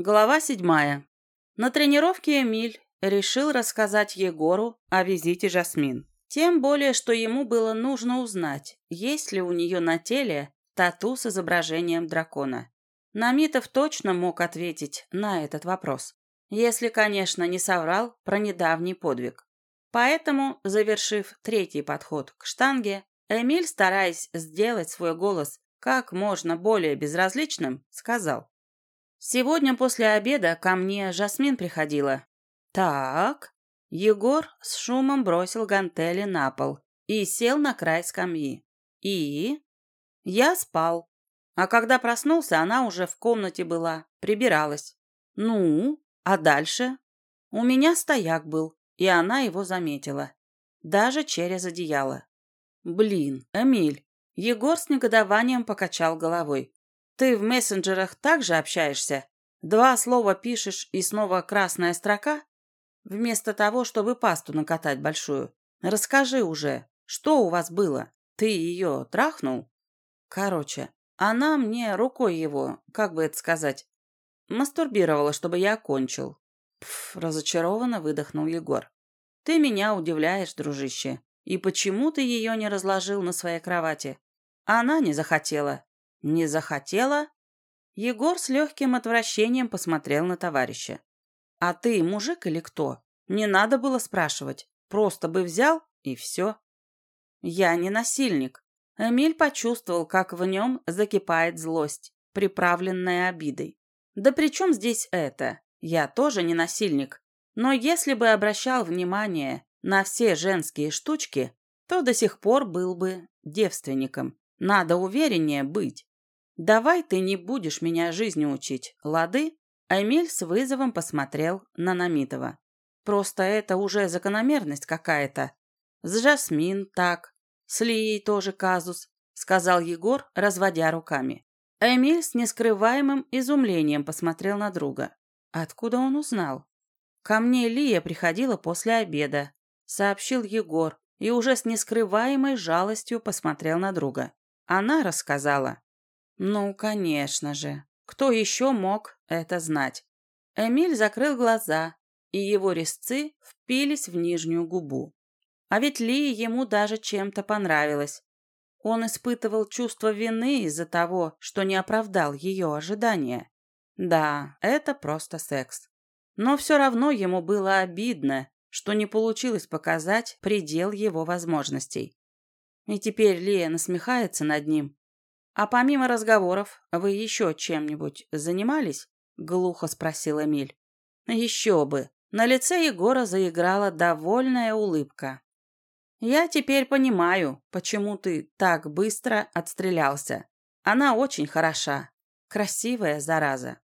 Глава седьмая. На тренировке Эмиль решил рассказать Егору о визите Жасмин. Тем более, что ему было нужно узнать, есть ли у нее на теле тату с изображением дракона. Намитов точно мог ответить на этот вопрос, если, конечно, не соврал про недавний подвиг. Поэтому, завершив третий подход к штанге, Эмиль, стараясь сделать свой голос как можно более безразличным, сказал. Сегодня после обеда ко мне Жасмин приходила. Так. Егор с шумом бросил гантели на пол и сел на край скамьи. И? Я спал. А когда проснулся, она уже в комнате была, прибиралась. Ну, а дальше? У меня стояк был, и она его заметила. Даже через одеяло. Блин, Эмиль. Егор с негодованием покачал головой. Ты в мессенджерах также общаешься? Два слова пишешь и снова красная строка? Вместо того, чтобы пасту накатать большую. Расскажи уже, что у вас было? Ты ее трахнул? Короче, она мне рукой его, как бы это сказать, мастурбировала, чтобы я окончил. Пф, разочарованно выдохнул Егор. Ты меня удивляешь, дружище. И почему ты ее не разложил на своей кровати? Она не захотела. «Не захотела?» Егор с легким отвращением посмотрел на товарища. «А ты мужик или кто? Не надо было спрашивать. Просто бы взял, и все». «Я не насильник». Эмиль почувствовал, как в нем закипает злость, приправленная обидой. «Да при чем здесь это? Я тоже не насильник. Но если бы обращал внимание на все женские штучки, то до сих пор был бы девственником. Надо увереннее быть. «Давай ты не будешь меня жизни учить, лады?» Эмиль с вызовом посмотрел на Намитова. «Просто это уже закономерность какая-то. С Жасмин так, с Лией тоже казус», сказал Егор, разводя руками. Эмиль с нескрываемым изумлением посмотрел на друга. Откуда он узнал? «Ко мне Лия приходила после обеда», сообщил Егор и уже с нескрываемой жалостью посмотрел на друга. Она рассказала. Ну, конечно же. Кто еще мог это знать? Эмиль закрыл глаза, и его резцы впились в нижнюю губу. А ведь Ли ему даже чем-то понравилось. Он испытывал чувство вины из-за того, что не оправдал ее ожидания. Да, это просто секс. Но все равно ему было обидно, что не получилось показать предел его возможностей. И теперь Лия насмехается над ним, «А помимо разговоров, вы еще чем-нибудь занимались?» — глухо спросил Эмиль. «Еще бы!» На лице Егора заиграла довольная улыбка. «Я теперь понимаю, почему ты так быстро отстрелялся. Она очень хороша. Красивая зараза».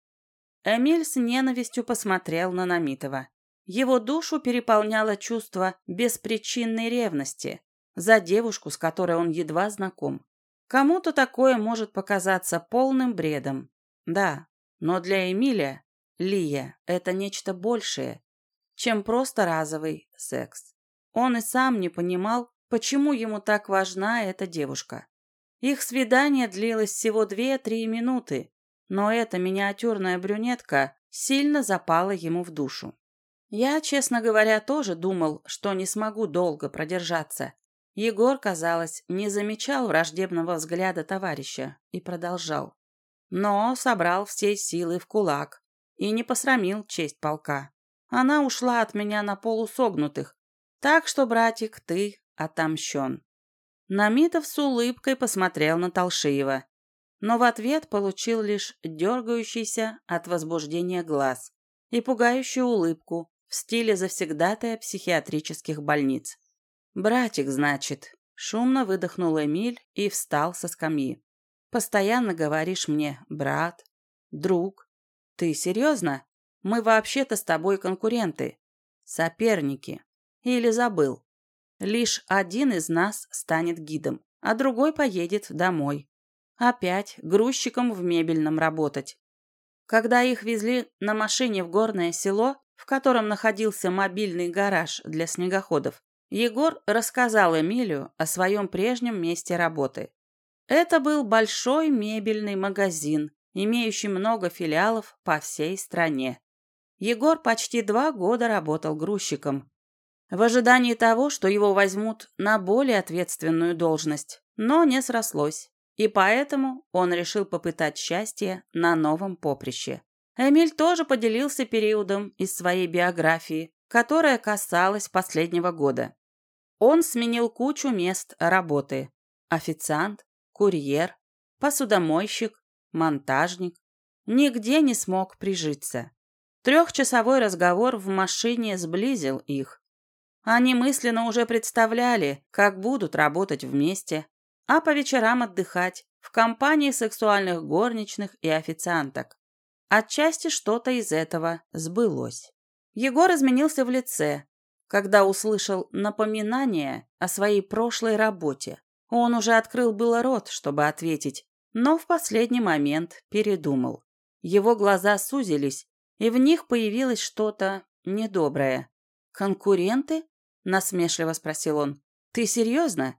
Эмиль с ненавистью посмотрел на Намитова. Его душу переполняло чувство беспричинной ревности за девушку, с которой он едва знаком. Кому-то такое может показаться полным бредом. Да, но для Эмиля Лия – это нечто большее, чем просто разовый секс. Он и сам не понимал, почему ему так важна эта девушка. Их свидание длилось всего 2-3 минуты, но эта миниатюрная брюнетка сильно запала ему в душу. Я, честно говоря, тоже думал, что не смогу долго продержаться, Егор, казалось, не замечал враждебного взгляда товарища и продолжал. Но собрал все силы в кулак и не посрамил честь полка. Она ушла от меня на полусогнутых, так что, братик, ты отомщен. Намитов с улыбкой посмотрел на Толшиева, но в ответ получил лишь дергающийся от возбуждения глаз и пугающую улыбку в стиле завсегдатая психиатрических больниц. «Братик, значит», — шумно выдохнул Эмиль и встал со скамьи. «Постоянно говоришь мне «брат», «друг». Ты серьезно? Мы вообще-то с тобой конкуренты, соперники. Или забыл? Лишь один из нас станет гидом, а другой поедет домой. Опять грузчиком в мебельном работать. Когда их везли на машине в горное село, в котором находился мобильный гараж для снегоходов, Егор рассказал Эмилию о своем прежнем месте работы. Это был большой мебельный магазин, имеющий много филиалов по всей стране. Егор почти два года работал грузчиком, в ожидании того, что его возьмут на более ответственную должность, но не срослось, и поэтому он решил попытать счастье на новом поприще. Эмиль тоже поделился периодом из своей биографии, которая касалась последнего года. Он сменил кучу мест работы. Официант, курьер, посудомойщик, монтажник. Нигде не смог прижиться. Трехчасовой разговор в машине сблизил их. Они мысленно уже представляли, как будут работать вместе, а по вечерам отдыхать в компании сексуальных горничных и официанток. Отчасти что-то из этого сбылось. Егор изменился в лице, когда услышал напоминание о своей прошлой работе. Он уже открыл было рот, чтобы ответить, но в последний момент передумал. Его глаза сузились, и в них появилось что-то недоброе. «Конкуренты?» – насмешливо спросил он. «Ты серьезно?»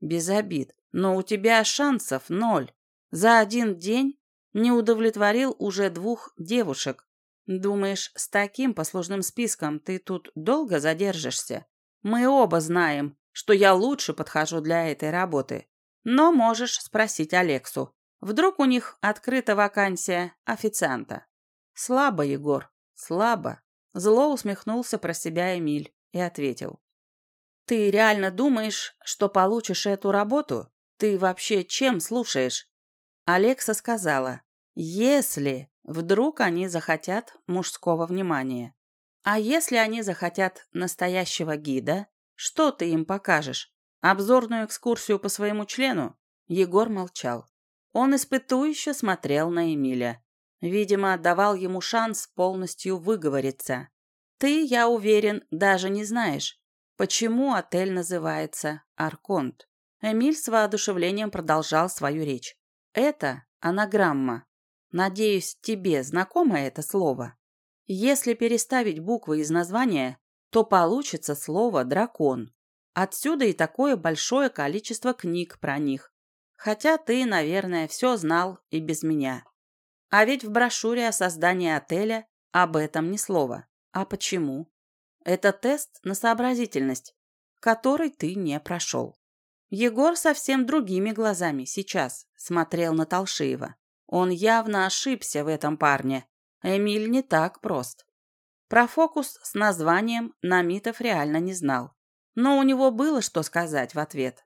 «Без обид. Но у тебя шансов ноль. За один день не удовлетворил уже двух девушек. Думаешь, с таким послужным списком ты тут долго задержишься? Мы оба знаем, что я лучше подхожу для этой работы. Но можешь спросить Алексу. Вдруг у них открыта вакансия официанта. Слабо, Егор, слабо. Зло усмехнулся про себя Эмиль и ответил. Ты реально думаешь, что получишь эту работу? Ты вообще чем слушаешь? Алекса сказала, если вдруг они захотят мужского внимания. А если они захотят настоящего гида, что ты им покажешь? Обзорную экскурсию по своему члену? Егор молчал. Он испытующе смотрел на Эмиля. Видимо, давал ему шанс полностью выговориться. Ты, я уверен, даже не знаешь, почему отель называется «Арконт». Эмиль с воодушевлением продолжал свою речь. Это анаграмма. Надеюсь, тебе знакомо это слово? Если переставить буквы из названия, то получится слово «дракон». Отсюда и такое большое количество книг про них. Хотя ты, наверное, все знал и без меня. А ведь в брошюре о создании отеля об этом ни слова. А почему? Это тест на сообразительность, который ты не прошел. Егор совсем другими глазами сейчас смотрел на Толшиева. Он явно ошибся в этом парне. Эмиль не так прост. Про фокус с названием Намитов реально не знал. Но у него было что сказать в ответ.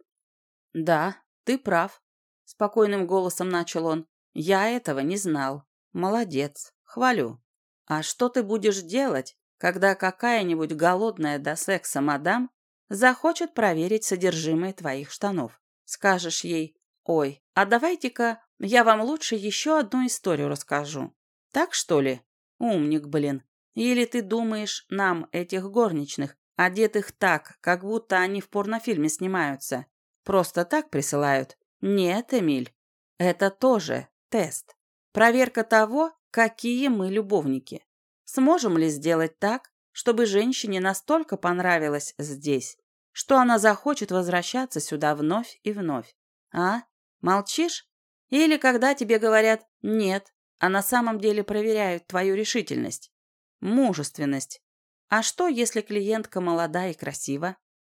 «Да, ты прав», — спокойным голосом начал он. «Я этого не знал. Молодец. Хвалю. А что ты будешь делать, когда какая-нибудь голодная до секса мадам захочет проверить содержимое твоих штанов? Скажешь ей, ой, а давайте-ка я вам лучше еще одну историю расскажу. Так что ли? Умник, блин. Или ты думаешь, нам, этих горничных, одетых так, как будто они в порнофильме снимаются, просто так присылают? Нет, Эмиль, это тоже тест. Проверка того, какие мы любовники. Сможем ли сделать так, чтобы женщине настолько понравилось здесь, что она захочет возвращаться сюда вновь и вновь? А? Молчишь? Или когда тебе говорят «нет», а на самом деле проверяют твою решительность? Мужественность. А что, если клиентка молода и красива?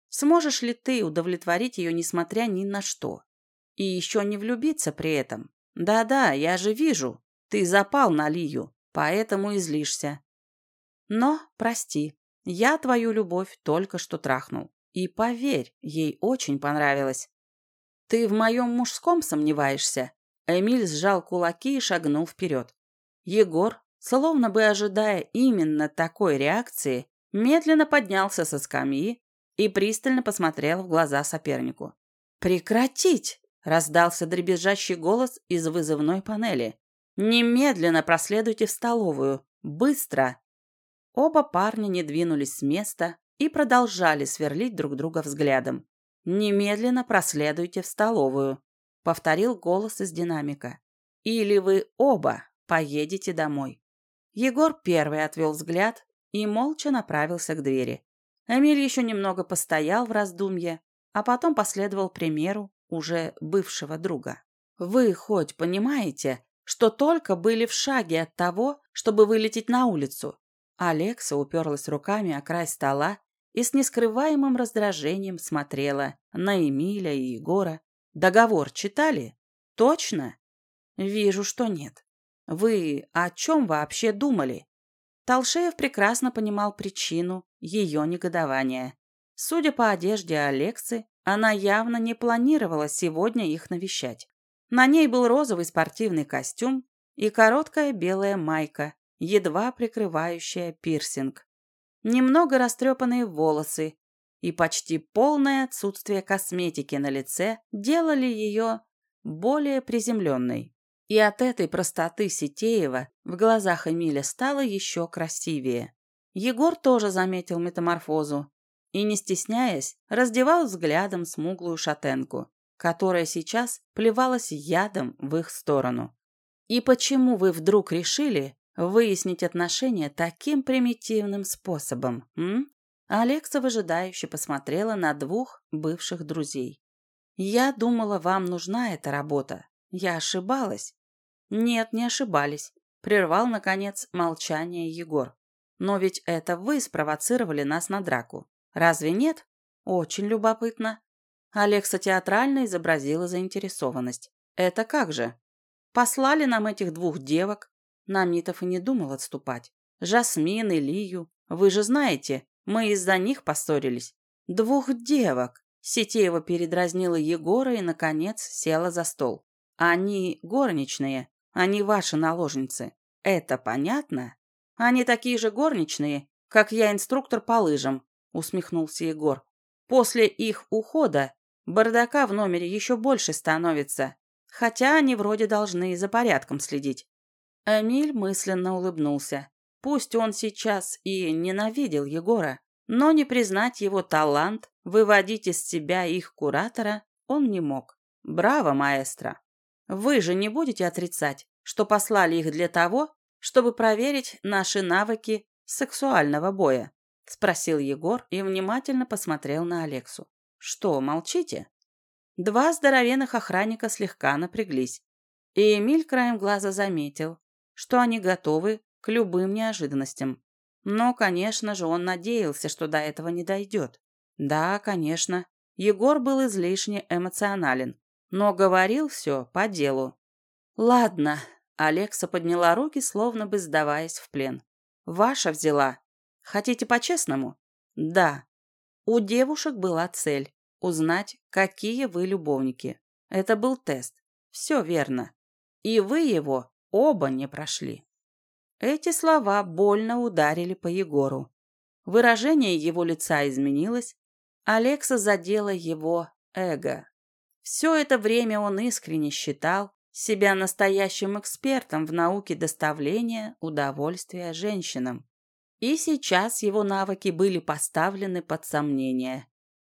Сможешь ли ты удовлетворить ее, несмотря ни на что? И еще не влюбиться при этом? Да-да, я же вижу, ты запал на Лию, поэтому и злишься. Но, прости, я твою любовь только что трахнул. И поверь, ей очень понравилось. Ты в моем мужском сомневаешься? Эмиль сжал кулаки и шагнул вперед. Егор, словно бы ожидая именно такой реакции, медленно поднялся со скамьи и пристально посмотрел в глаза сопернику. «Прекратить!» – раздался дребезжащий голос из вызывной панели. «Немедленно проследуйте в столовую. Быстро!» Оба парня не двинулись с места и продолжали сверлить друг друга взглядом. «Немедленно проследуйте в столовую», — повторил голос из динамика. «Или вы оба поедете домой». Егор первый отвел взгляд и молча направился к двери. Эмиль еще немного постоял в раздумье, а потом последовал примеру уже бывшего друга. «Вы хоть понимаете, что только были в шаге от того, чтобы вылететь на улицу. Алекса уперлась руками о край стола и с нескрываемым раздражением смотрела на Эмиля и Егора. «Договор читали? Точно?» «Вижу, что нет. Вы о чем вообще думали?» Толшеев прекрасно понимал причину ее негодования. Судя по одежде Алексы, она явно не планировала сегодня их навещать. На ней был розовый спортивный костюм и короткая белая майка, едва прикрывающая пирсинг. Немного растрепанные волосы и почти полное отсутствие косметики на лице делали ее более приземленной. И от этой простоты Ситеева в глазах Эмиля стало еще красивее. Егор тоже заметил метаморфозу и, не стесняясь, раздевал взглядом смуглую шатенку, которая сейчас плевалась ядом в их сторону. «И почему вы вдруг решили выяснить отношения таким примитивным способом, м?» Алекса выжидающе посмотрела на двух бывших друзей. «Я думала, вам нужна эта работа. Я ошибалась?» «Нет, не ошибались», — прервал, наконец, молчание Егор. «Но ведь это вы спровоцировали нас на драку. Разве нет? Очень любопытно». Алекса театрально изобразила заинтересованность. «Это как же?» «Послали нам этих двух девок». Намитов и не думал отступать. «Жасмин и Лию. Вы же знаете, мы из-за них поссорились». «Двух девок!» Сетеева передразнила Егора и, наконец, села за стол. «Они горничные, они ваши наложницы. Это понятно? Они такие же горничные, как я инструктор по лыжам», усмехнулся Егор. «После их ухода бардака в номере еще больше становится, хотя они вроде должны за порядком следить». Эмиль мысленно улыбнулся. Пусть он сейчас и ненавидел Егора, но не признать его талант выводить из себя их куратора он не мог. Браво, маэстро! Вы же не будете отрицать, что послали их для того, чтобы проверить наши навыки сексуального боя? Спросил Егор и внимательно посмотрел на Алексу. Что, молчите? Два здоровенных охранника слегка напряглись. И Эмиль краем глаза заметил, что они готовы к любым неожиданностям. Но, конечно же, он надеялся, что до этого не дойдет. Да, конечно, Егор был излишне эмоционален, но говорил все по делу. «Ладно», — Алекса подняла руки, словно бы сдаваясь в плен. «Ваша взяла. Хотите по-честному?» «Да». У девушек была цель — узнать, какие вы любовники. Это был тест. Все верно. И вы его оба не прошли. Эти слова больно ударили по Егору. Выражение его лица изменилось. Алекса задела его эго. Все это время он искренне считал себя настоящим экспертом в науке доставления удовольствия женщинам. И сейчас его навыки были поставлены под сомнение.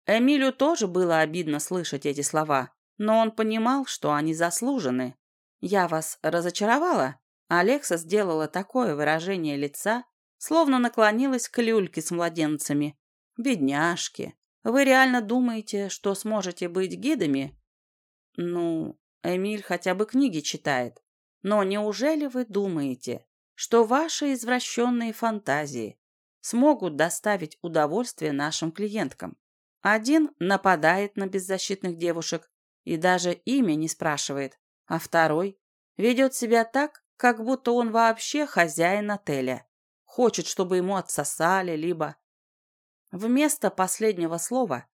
Эмилю тоже было обидно слышать эти слова, но он понимал, что они заслужены. «Я вас разочаровала?» Алекса сделала такое выражение лица, словно наклонилась к люльке с младенцами. «Бедняжки, вы реально думаете, что сможете быть гидами?» Ну, Эмиль хотя бы книги читает. Но неужели вы думаете, что ваши извращенные фантазии смогут доставить удовольствие нашим клиенткам? Один нападает на беззащитных девушек и даже имя не спрашивает, а второй ведет себя так, как будто он вообще хозяин отеля. Хочет, чтобы ему отсосали, либо... Вместо последнего слова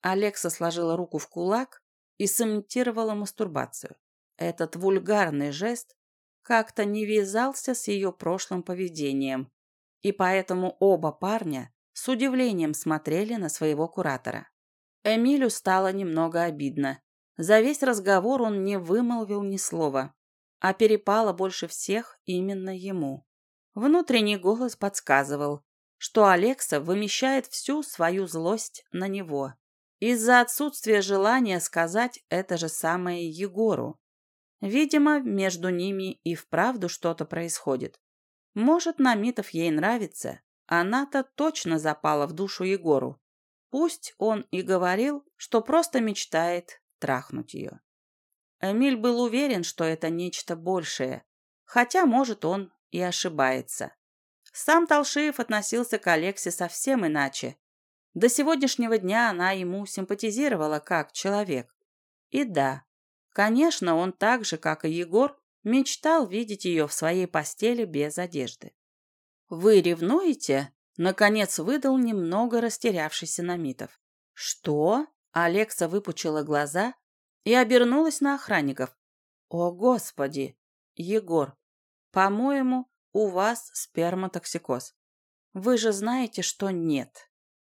Алекса сложила руку в кулак и сымитировала мастурбацию. Этот вульгарный жест как-то не вязался с ее прошлым поведением, и поэтому оба парня с удивлением смотрели на своего куратора. Эмилю стало немного обидно. За весь разговор он не вымолвил ни слова, а перепало больше всех именно ему. Внутренний голос подсказывал, что Алекса вымещает всю свою злость на него. Из-за отсутствия желания сказать это же самое Егору. Видимо, между ними и вправду что-то происходит. Может, Намитов ей нравится. Она-то точно запала в душу Егору. Пусть он и говорил, что просто мечтает трахнуть ее. Эмиль был уверен, что это нечто большее, Хотя, может, он и ошибается. Сам Толшиев относился к Алексе совсем иначе. До сегодняшнего дня она ему симпатизировала как человек. И да, конечно, он так же, как и Егор, мечтал видеть ее в своей постели без одежды. «Вы ревнуете?» — наконец выдал немного растерявшийся Намитов. «Что?» — Алекса выпучила глаза и обернулась на охранников. «О, Господи! Егор, по-моему, у вас сперматоксикоз. Вы же знаете, что нет».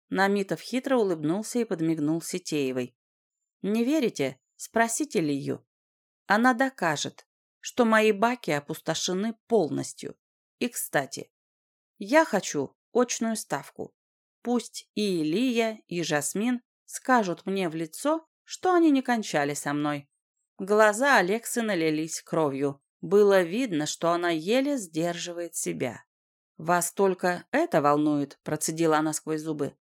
Намитов хитро улыбнулся и подмигнул Сетеевой. «Не верите? Спросите Лию. Она докажет, что мои баки опустошены полностью. И, кстати, я хочу очную ставку. Пусть и Илья, и Жасмин скажут мне в лицо, что они не кончали со мной. Глаза Алексы налились кровью. Было видно, что она еле сдерживает себя. «Вас только это волнует?» – процедила она сквозь зубы.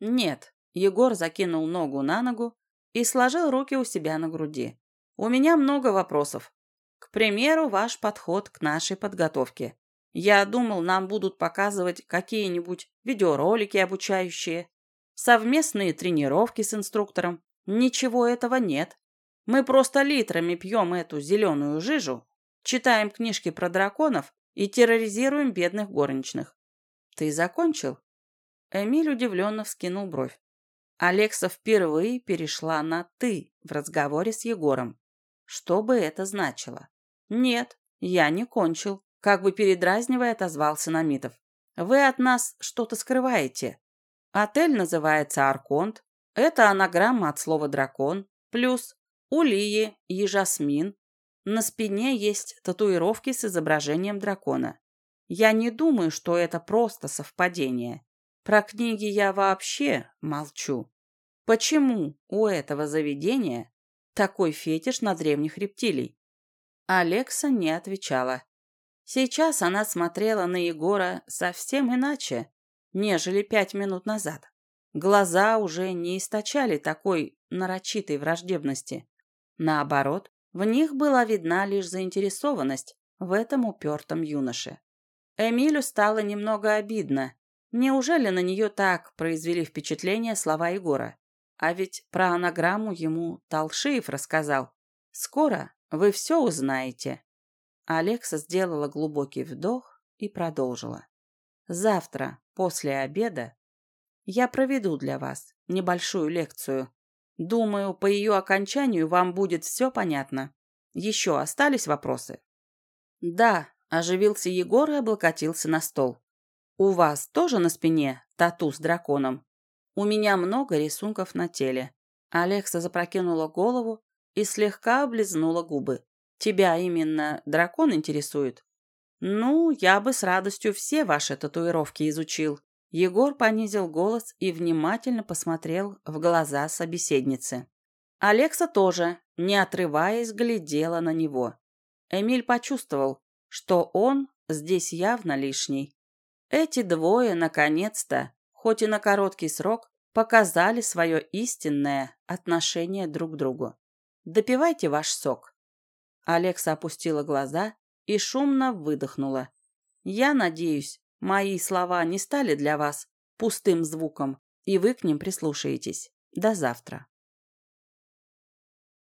«Нет». Егор закинул ногу на ногу и сложил руки у себя на груди. «У меня много вопросов. К примеру, ваш подход к нашей подготовке. Я думал, нам будут показывать какие-нибудь видеоролики обучающие, совместные тренировки с инструктором. Ничего этого нет. Мы просто литрами пьем эту зеленую жижу, читаем книжки про драконов и терроризируем бедных горничных. Ты закончил? Эмиль удивленно вскинул бровь. Алекса впервые перешла на «ты» в разговоре с Егором. Что бы это значило? Нет, я не кончил. Как бы передразнивая, отозвался Намитов. «Вы от нас что-то скрываете. Отель называется «Арконт». Это анаграмма от слова «дракон». Плюс у Лии и на спине есть татуировки с изображением дракона. Я не думаю, что это просто совпадение. Про книги я вообще молчу. Почему у этого заведения такой фетиш на древних рептилий? Алекса не отвечала. Сейчас она смотрела на Егора совсем иначе, нежели пять минут назад. Глаза уже не источали такой нарочитой враждебности. Наоборот, в них была видна лишь заинтересованность в этом упертом юноше. Эмилю стало немного обидно. Неужели на нее так произвели впечатление слова Егора? А ведь про анаграмму ему Талшиев рассказал. Скоро вы все узнаете. Алекса сделала глубокий вдох и продолжила. «Завтра, после обеда, я проведу для вас небольшую лекцию. Думаю, по ее окончанию вам будет все понятно. Еще остались вопросы?» «Да», – оживился Егор и облокотился на стол. «У вас тоже на спине тату с драконом? У меня много рисунков на теле». Алекса запрокинула голову и слегка облизнула губы. Тебя именно дракон интересует? Ну, я бы с радостью все ваши татуировки изучил. Егор понизил голос и внимательно посмотрел в глаза собеседницы. Алекса тоже, не отрываясь, глядела на него. Эмиль почувствовал, что он здесь явно лишний. Эти двое, наконец-то, хоть и на короткий срок, показали свое истинное отношение друг к другу. Допивайте ваш сок. Алекса опустила глаза и шумно выдохнула. «Я надеюсь, мои слова не стали для вас пустым звуком, и вы к ним прислушаетесь. До завтра».